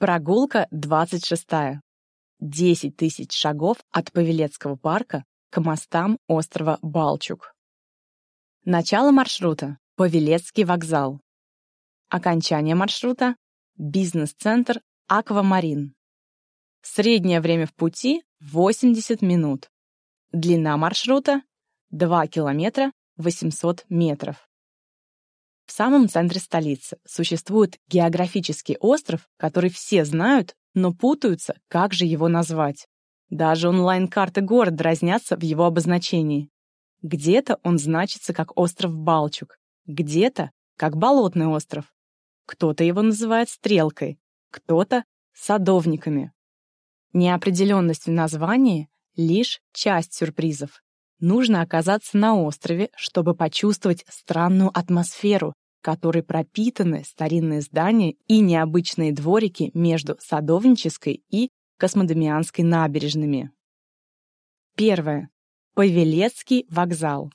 Прогулка 26. 10 тысяч шагов от Павелецкого парка к мостам острова Балчук. Начало маршрута – Павелецкий вокзал. Окончание маршрута – бизнес-центр Аквамарин. Среднее время в пути – 80 минут. Длина маршрута – 2 километра 800 метров. В самом центре столицы существует географический остров, который все знают, но путаются, как же его назвать. Даже онлайн-карты города разнятся в его обозначении. Где-то он значится как остров Балчук, где-то как Болотный остров. Кто-то его называет Стрелкой, кто-то Садовниками. Неопределенность в названии — лишь часть сюрпризов. Нужно оказаться на острове, чтобы почувствовать странную атмосферу, которой пропитаны старинные здания и необычные дворики между Садовнической и Космодемианской набережными. Первое. Павелецкий вокзал.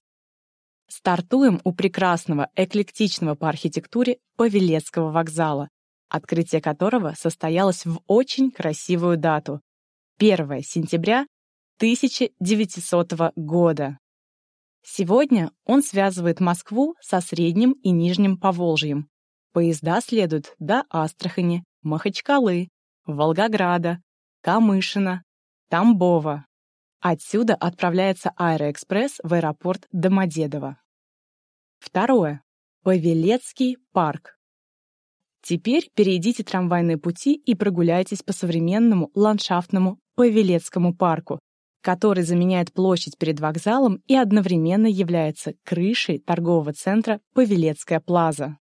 Стартуем у прекрасного, эклектичного по архитектуре Павелецкого вокзала, открытие которого состоялось в очень красивую дату — 1 сентября 1900 года. Сегодня он связывает Москву со Средним и Нижним Поволжьем. Поезда следуют до Астрахани, Махачкалы, Волгограда, Камышина, Тамбова. Отсюда отправляется аэроэкспресс в аэропорт Домодедово. Второе. Павелецкий парк. Теперь перейдите трамвайные пути и прогуляйтесь по современному ландшафтному Павелецкому парку, который заменяет площадь перед вокзалом и одновременно является крышей торгового центра Павелецкая плаза.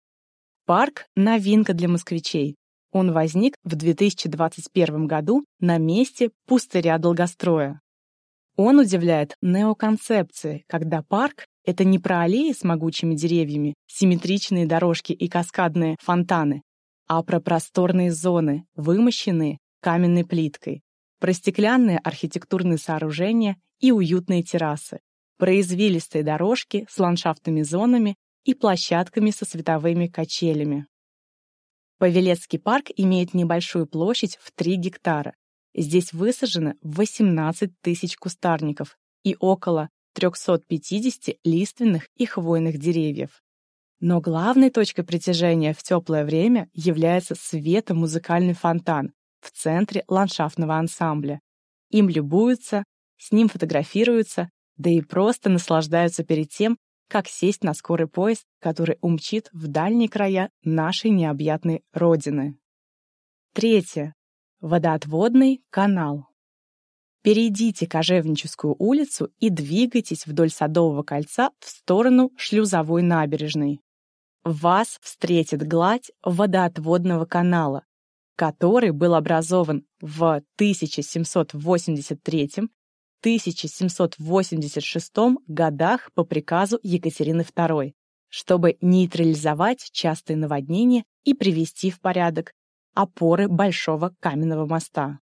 Парк – новинка для москвичей. Он возник в 2021 году на месте пустыря долгостроя. Он удивляет неоконцепцией, когда парк — это не про аллеи с могучими деревьями, симметричные дорожки и каскадные фонтаны, а про просторные зоны, вымощенные каменной плиткой, про стеклянные архитектурные сооружения и уютные террасы, про извилистые дорожки с ландшафтными зонами и площадками со световыми качелями. Павелецкий парк имеет небольшую площадь в 3 гектара. Здесь высажено 18 тысяч кустарников и около 350 лиственных и хвойных деревьев. Но главной точкой притяжения в теплое время является светомузыкальный фонтан, в центре ландшафтного ансамбля. Им любуются, с ним фотографируются, да и просто наслаждаются перед тем, как сесть на скорый поезд, который умчит в дальние края нашей необъятной Родины. Третье. Водоотводный канал. Перейдите Кожевническую улицу и двигайтесь вдоль Садового кольца в сторону Шлюзовой набережной. Вас встретит гладь водоотводного канала, который был образован в 1783-1786 годах по приказу Екатерины II, чтобы нейтрализовать частые наводнения и привести в порядок опоры Большого каменного моста.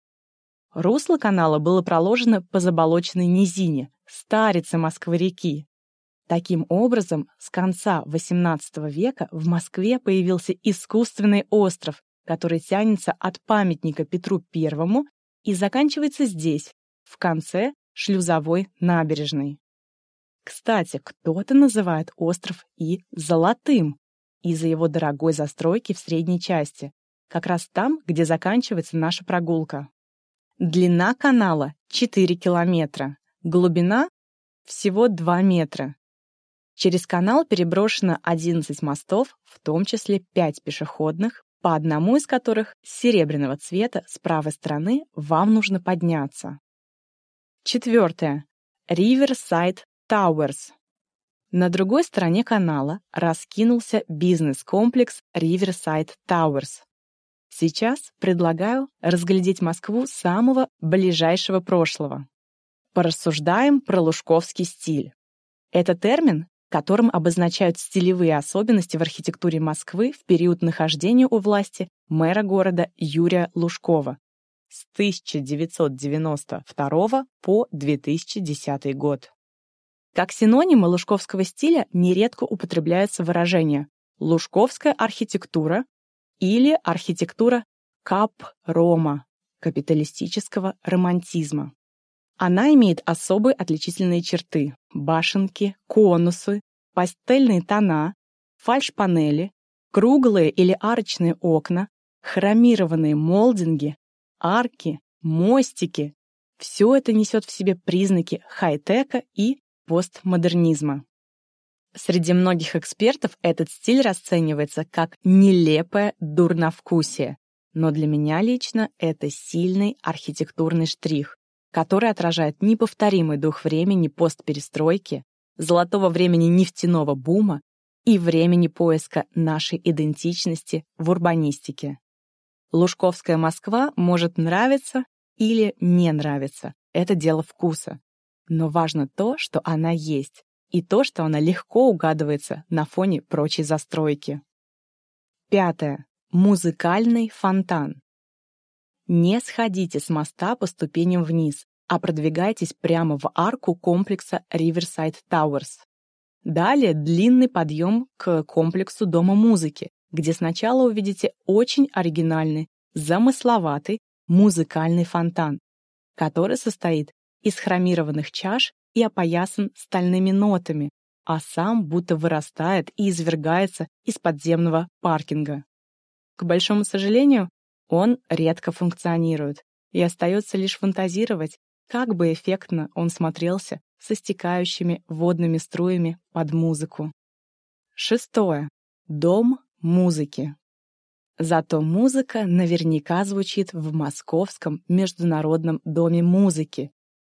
Русло канала было проложено по заболоченной низине, старице Москвы-реки. Таким образом, с конца XVIII века в Москве появился искусственный остров, который тянется от памятника Петру I и заканчивается здесь, в конце шлюзовой набережной. Кстати, кто-то называет остров и «золотым» из-за его дорогой застройки в средней части, как раз там, где заканчивается наша прогулка. Длина канала 4 километра, глубина всего 2 метра. Через канал переброшено 11 мостов, в том числе 5 пешеходных, по одному из которых серебряного цвета с правой стороны вам нужно подняться. Четвертое. Riverside Towers. На другой стороне канала раскинулся бизнес-комплекс Riverside Towers. Сейчас предлагаю разглядеть Москву самого ближайшего прошлого. Порассуждаем про лужковский стиль. Это термин, которым обозначают стилевые особенности в архитектуре Москвы в период нахождения у власти мэра города Юрия Лужкова с 1992 по 2010 год. Как синонимы лужковского стиля нередко употребляются выражения «лужковская архитектура» или «архитектура кап-рома, капиталистического романтизма. Она имеет особые отличительные черты – башенки, конусы, пастельные тона, фальш-панели, круглые или арочные окна, хромированные молдинги, арки, мостики. Все это несет в себе признаки хай-тека и постмодернизма. Среди многих экспертов этот стиль расценивается как нелепое дурновкусие, но для меня лично это сильный архитектурный штрих, который отражает неповторимый дух времени постперестройки, золотого времени нефтяного бума и времени поиска нашей идентичности в урбанистике. Лужковская Москва может нравиться или не нравиться. Это дело вкуса. Но важно то, что она есть, и то, что она легко угадывается на фоне прочей застройки. Пятое. Музыкальный фонтан. Не сходите с моста по ступеням вниз, а продвигайтесь прямо в арку комплекса Riverside Towers. Далее длинный подъем к комплексу Дома музыки, где сначала увидите очень оригинальный, замысловатый музыкальный фонтан, который состоит из хромированных чаш и опоясан стальными нотами, а сам будто вырастает и извергается из подземного паркинга. К большому сожалению, он редко функционирует, и остается лишь фантазировать, как бы эффектно он смотрелся со стекающими водными струями под музыку. Шестое. Дом музыки. Зато музыка наверняка звучит в Московском международном доме музыки,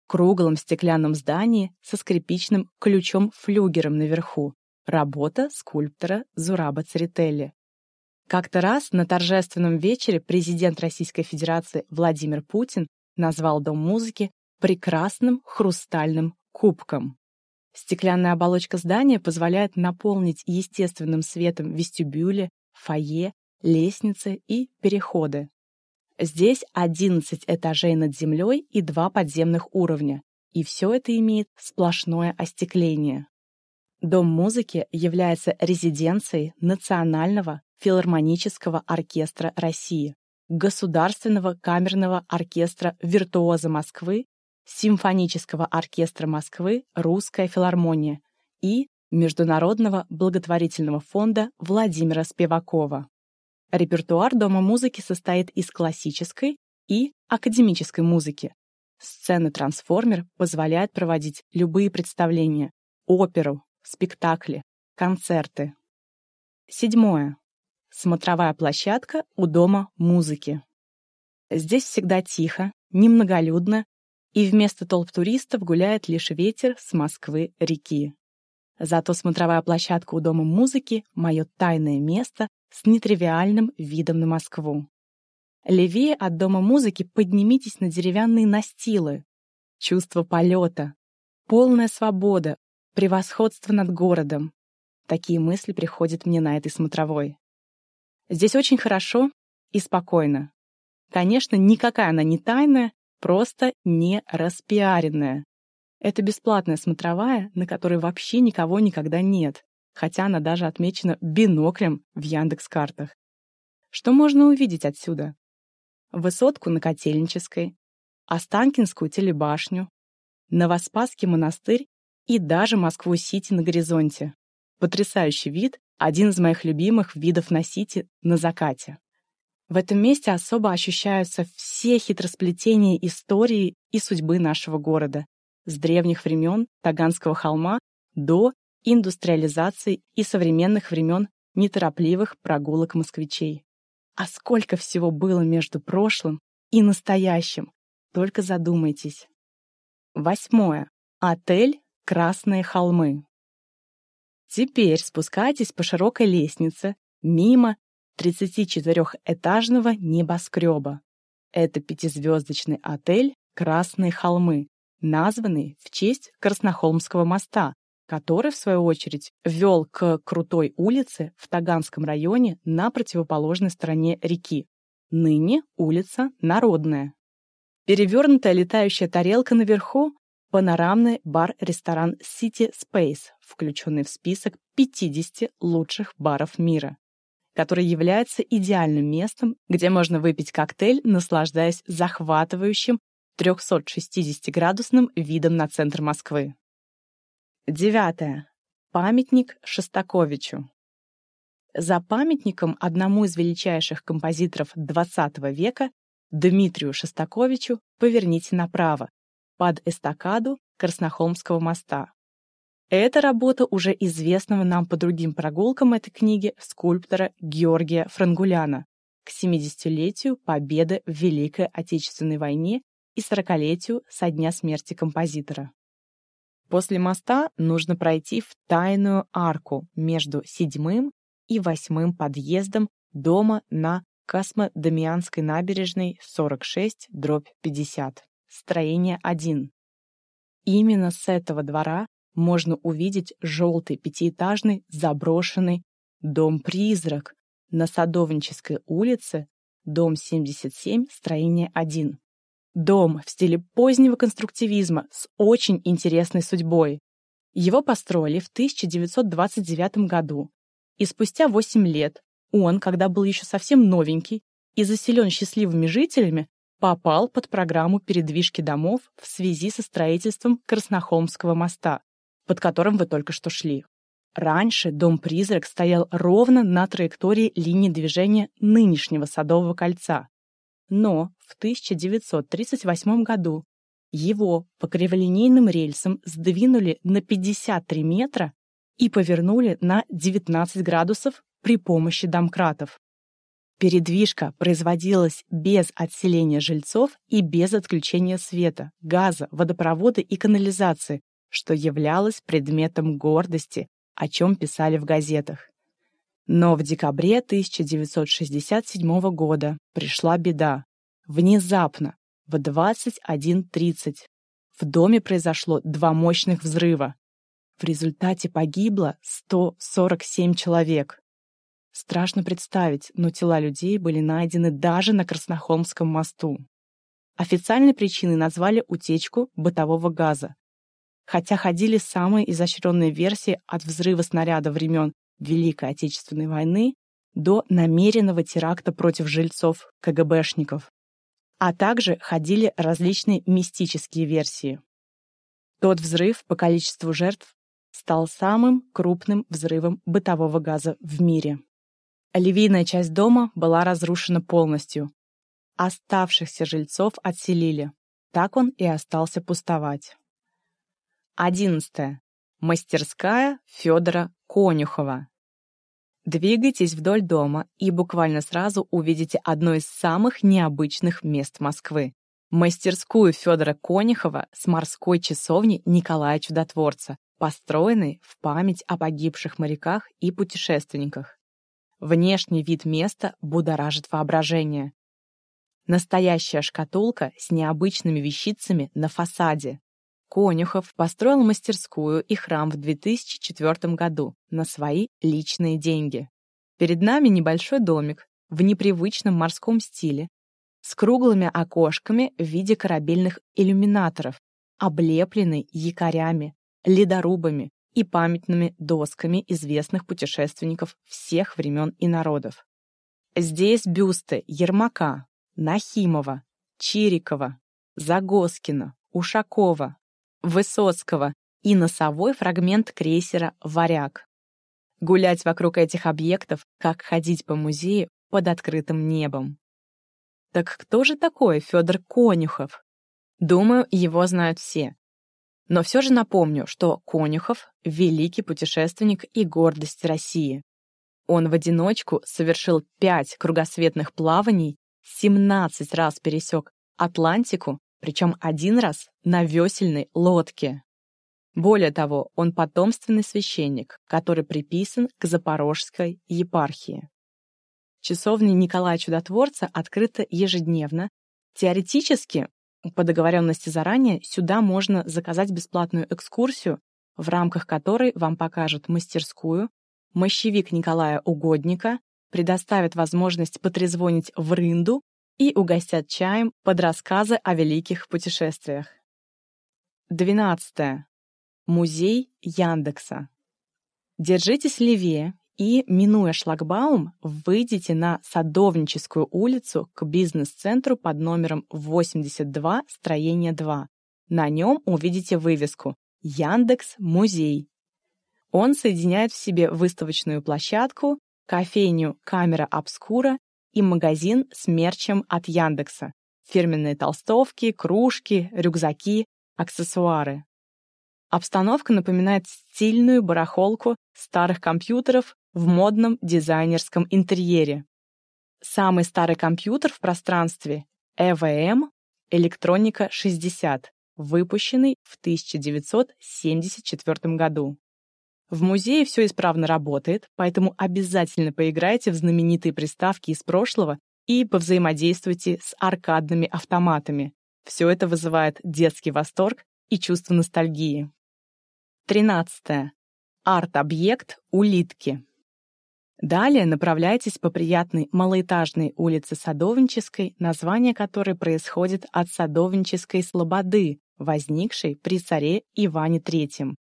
круглом стеклянном здании со скрипичным ключом-флюгером наверху. Работа скульптора Зураба Церетели. Как-то раз на торжественном вечере президент Российской Федерации Владимир Путин назвал Дом музыки прекрасным хрустальным кубком. Стеклянная оболочка здания позволяет наполнить естественным светом вестибюли, фойе, лестницы и переходы. Здесь 11 этажей над землей и два подземных уровня, и все это имеет сплошное остекление. Дом музыки является резиденцией Национального филармонического оркестра России, Государственного камерного оркестра «Виртуоза Москвы», Симфонического оркестра Москвы «Русская филармония» и Международного благотворительного фонда Владимира Спивакова. Репертуар Дома музыки состоит из классической и академической музыки. Сцена «Трансформер» позволяет проводить любые представления – оперу, спектакли, концерты. Седьмое. Смотровая площадка у Дома музыки. Здесь всегда тихо, немноголюдно, и вместо толп туристов гуляет лишь ветер с Москвы-реки. Зато смотровая площадка у Дома музыки — мое тайное место с нетривиальным видом на Москву. Левее от Дома музыки поднимитесь на деревянные настилы. Чувство полета, полная свобода, превосходство над городом. Такие мысли приходят мне на этой смотровой. Здесь очень хорошо и спокойно. Конечно, никакая она не тайная, просто не распиаренная. Это бесплатная смотровая, на которой вообще никого никогда нет хотя она даже отмечена биноклем в Яндекс-картах. Что можно увидеть отсюда? Высотку на Котельнической, Останкинскую телебашню, Новоспасский монастырь и даже Москву-Сити на горизонте. Потрясающий вид, один из моих любимых видов на Сити на закате. В этом месте особо ощущаются все хитросплетения истории и судьбы нашего города, с древних времен Таганского холма до индустриализации и современных времен неторопливых прогулок москвичей. А сколько всего было между прошлым и настоящим, только задумайтесь. Восьмое. Отель «Красные холмы». Теперь спускайтесь по широкой лестнице мимо 34-этажного небоскреба. Это пятизвездочный отель «Красные холмы», названный в честь Краснохолмского моста, который, в свою очередь, вел к крутой улице в Таганском районе на противоположной стороне реки. Ныне улица Народная. Перевернутая летающая тарелка наверху – панорамный бар-ресторан City Space, включенный в список 50 лучших баров мира. который является идеальным местом, где можно выпить коктейль, наслаждаясь захватывающим 360-градусным видом на центр Москвы. Девятое. Памятник Шостаковичу. За памятником одному из величайших композиторов XX века, Дмитрию Шостаковичу, поверните направо, под эстакаду Краснохолмского моста. Эта работа уже известного нам по другим прогулкам этой книги скульптора Георгия Франгуляна к 70-летию победы в Великой Отечественной войне и 40-летию со дня смерти композитора. После моста нужно пройти в тайную арку между седьмым и восьмым подъездом дома на Космодемианской набережной 46, дробь 50, строение 1. Именно с этого двора можно увидеть желтый пятиэтажный заброшенный дом-призрак на Садовнической улице, дом 77, строение 1. Дом в стиле позднего конструктивизма с очень интересной судьбой. Его построили в 1929 году, и спустя 8 лет он, когда был еще совсем новенький и заселен счастливыми жителями, попал под программу передвижки домов в связи со строительством Краснохолмского моста, под которым вы только что шли. Раньше дом-призрак стоял ровно на траектории линии движения нынешнего Садового кольца. Но в 1938 году его по криволинейным рельсам сдвинули на 53 метра и повернули на 19 градусов при помощи домкратов. Передвижка производилась без отселения жильцов и без отключения света, газа, водопровода и канализации, что являлось предметом гордости, о чем писали в газетах. Но в декабре 1967 года пришла беда. Внезапно, в 21.30, в доме произошло два мощных взрыва. В результате погибло 147 человек. Страшно представить, но тела людей были найдены даже на Краснохолмском мосту. Официальной причиной назвали утечку бытового газа, хотя ходили самые изощренные версии от взрыва снаряда времен Великой Отечественной войны до намеренного теракта против жильцов КГБшников. А также ходили различные мистические версии. Тот взрыв по количеству жертв стал самым крупным взрывом бытового газа в мире. Львиная часть дома была разрушена полностью. Оставшихся жильцов отселили. Так он и остался пустовать. 11. Мастерская Федора Конюхова. Двигайтесь вдоль дома и буквально сразу увидите одно из самых необычных мест Москвы. Мастерскую Федора Конюхова с морской часовни Николая Чудотворца, построенной в память о погибших моряках и путешественниках. Внешний вид места будоражит воображение. Настоящая шкатулка с необычными вещицами на фасаде, Конюхов построил мастерскую и храм в 2004 году на свои личные деньги. Перед нами небольшой домик в непривычном морском стиле с круглыми окошками в виде корабельных иллюминаторов, облепленный якорями, ледорубами и памятными досками известных путешественников всех времен и народов. Здесь бюсты Ермака, Нахимова, Чирикова, Загоскина, Ушакова, Высоцкого и носовой фрагмент крейсера «Варяг». Гулять вокруг этих объектов, как ходить по музею под открытым небом. Так кто же такой Федор Конюхов? Думаю, его знают все. Но все же напомню, что Конюхов — великий путешественник и гордость России. Он в одиночку совершил пять кругосветных плаваний, 17 раз пересек Атлантику причем один раз на весельной лодке. Более того, он потомственный священник, который приписан к Запорожской епархии. Часовня Николая Чудотворца открыта ежедневно. Теоретически, по договоренности заранее, сюда можно заказать бесплатную экскурсию, в рамках которой вам покажут мастерскую, мощевик Николая Угодника, предоставят возможность потрезвонить в рынду и угостят чаем под рассказы о великих путешествиях. 12. Музей Яндекса. Держитесь левее и, минуя шлагбаум, выйдете на Садовническую улицу к бизнес-центру под номером 82, строение 2. На нем увидите вывеску «Яндекс Музей». Он соединяет в себе выставочную площадку, кофейню «Камера Обскура» и магазин с мерчем от Яндекса, фирменные толстовки, кружки, рюкзаки, аксессуары. Обстановка напоминает стильную барахолку старых компьютеров в модном дизайнерском интерьере. Самый старый компьютер в пространстве — EVM Электроника 60, выпущенный в 1974 году. В музее все исправно работает, поэтому обязательно поиграйте в знаменитые приставки из прошлого и повзаимодействуйте с аркадными автоматами. Все это вызывает детский восторг и чувство ностальгии. 13. Арт-объект «Улитки». Далее направляйтесь по приятной малоэтажной улице Садовнической, название которой происходит от Садовнической слободы, возникшей при царе Иване III.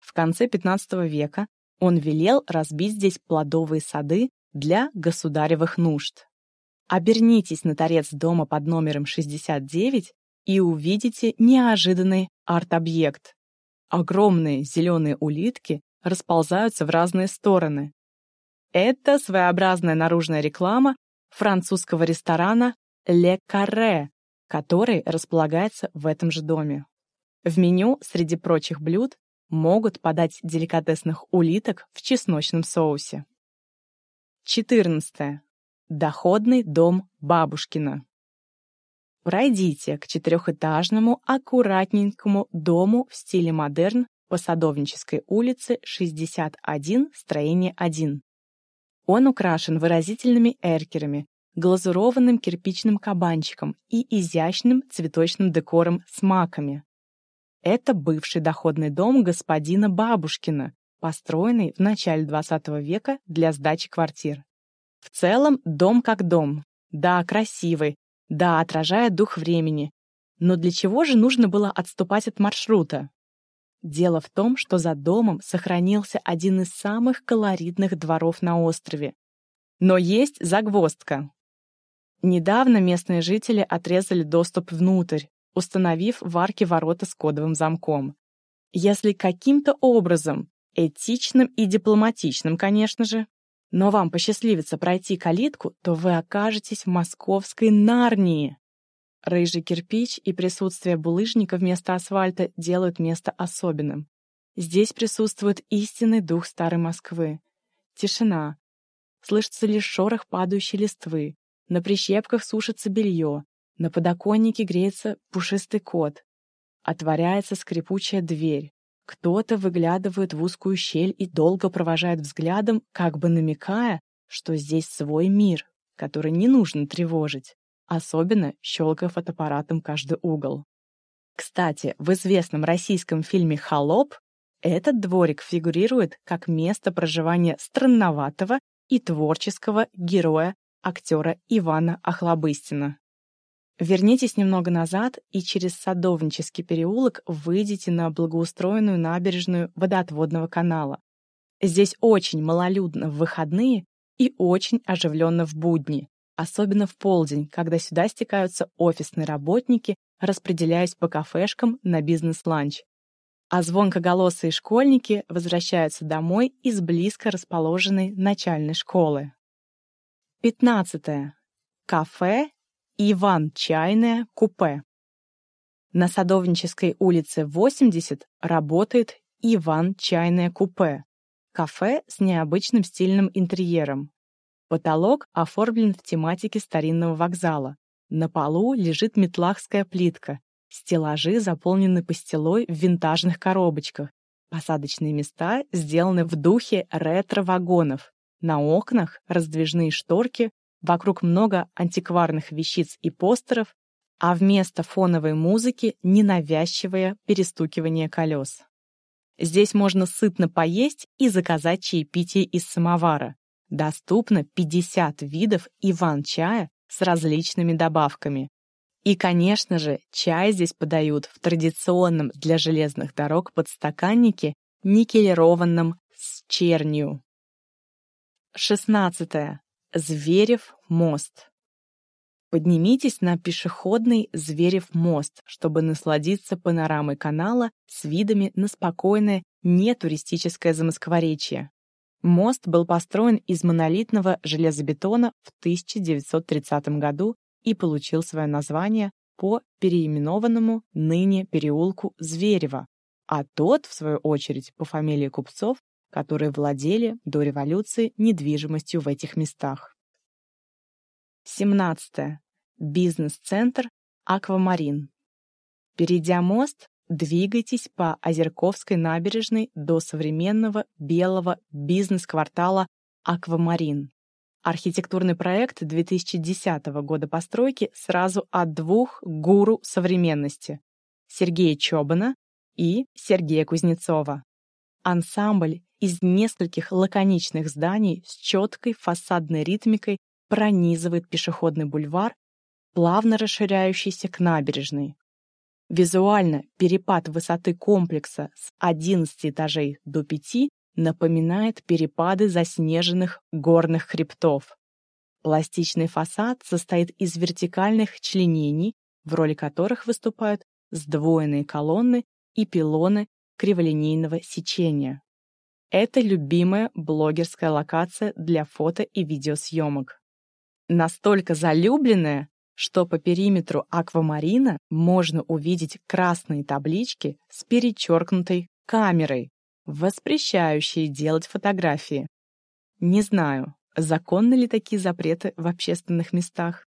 В конце XV века он велел разбить здесь плодовые сады для государевых нужд. Обернитесь на торец дома под номером 69 и увидите неожиданный арт-объект. Огромные зеленые улитки расползаются в разные стороны, это своеобразная наружная реклама французского ресторана «Le Carré», который располагается в этом же доме. В меню среди прочих блюд могут подать деликатесных улиток в чесночном соусе. 14. Доходный дом Бабушкина. Пройдите к четырехэтажному, аккуратненькому дому в стиле модерн по Садовнической улице 61, строение 1. Он украшен выразительными эркерами, глазурованным кирпичным кабанчиком и изящным цветочным декором с маками. Это бывший доходный дом господина Бабушкина, построенный в начале XX века для сдачи квартир. В целом, дом как дом. Да, красивый, да, отражает дух времени. Но для чего же нужно было отступать от маршрута? Дело в том, что за домом сохранился один из самых колоритных дворов на острове. Но есть загвоздка. Недавно местные жители отрезали доступ внутрь, установив в арке ворота с кодовым замком. Если каким-то образом, этичным и дипломатичным, конечно же, но вам посчастливится пройти калитку, то вы окажетесь в московской Нарнии. Рыжий кирпич и присутствие булыжника вместо асфальта делают место особенным. Здесь присутствует истинный дух старой Москвы. Тишина. Слышится лишь шорох падающей листвы. На прищепках сушится белье. На подоконнике греется пушистый кот. Отворяется скрипучая дверь. Кто-то выглядывает в узкую щель и долго провожает взглядом, как бы намекая, что здесь свой мир, который не нужно тревожить особенно щелкая фотоаппаратом каждый угол. Кстати, в известном российском фильме «Холоп» этот дворик фигурирует как место проживания странноватого и творческого героя актера Ивана Охлобыстина. Вернитесь немного назад и через Садовнический переулок выйдете на благоустроенную набережную водоотводного канала. Здесь очень малолюдно в выходные и очень оживленно в будни особенно в полдень, когда сюда стекаются офисные работники, распределяясь по кафешкам на бизнес-ланч. А звонкоголосые школьники возвращаются домой из близко расположенной начальной школы. 15. Кафе «Иван Чайное купе». На Садовнической улице 80 работает «Иван Чайное купе» — кафе с необычным стильным интерьером, Потолок оформлен в тематике старинного вокзала. На полу лежит метлахская плитка. Стеллажи заполнены пастилой в винтажных коробочках. Посадочные места сделаны в духе ретро-вагонов. На окнах раздвижные шторки, вокруг много антикварных вещиц и постеров, а вместо фоновой музыки ненавязчивое перестукивание колес. Здесь можно сытно поесть и заказать чаепитие из самовара. Доступно 50 видов иван-чая с различными добавками. И, конечно же, чай здесь подают в традиционном для железных дорог подстаканнике никелированном с чернью. 16. Зверев мост. Поднимитесь на пешеходный Зверев мост, чтобы насладиться панорамой канала с видами на спокойное, нетуристическое Замоскворечье. Мост был построен из монолитного железобетона в 1930 году и получил свое название по переименованному ныне переулку Зверева, а тот, в свою очередь, по фамилии купцов, которые владели до революции недвижимостью в этих местах. 17. Бизнес-центр «Аквамарин». Перейдя мост, двигайтесь по Озерковской набережной до современного белого бизнес-квартала «Аквамарин». Архитектурный проект 2010 года постройки сразу от двух гуру современности – Сергея Чобана и Сергея Кузнецова. Ансамбль из нескольких лаконичных зданий с четкой фасадной ритмикой пронизывает пешеходный бульвар, плавно расширяющийся к набережной. Визуально перепад высоты комплекса с 11 этажей до 5 напоминает перепады заснеженных горных хребтов. Пластичный фасад состоит из вертикальных членений, в роли которых выступают сдвоенные колонны и пилоны криволинейного сечения. Это любимая блогерская локация для фото и видеосъемок. Настолько залюбленная, что по периметру аквамарина можно увидеть красные таблички с перечеркнутой камерой, воспрещающие делать фотографии. Не знаю, законны ли такие запреты в общественных местах.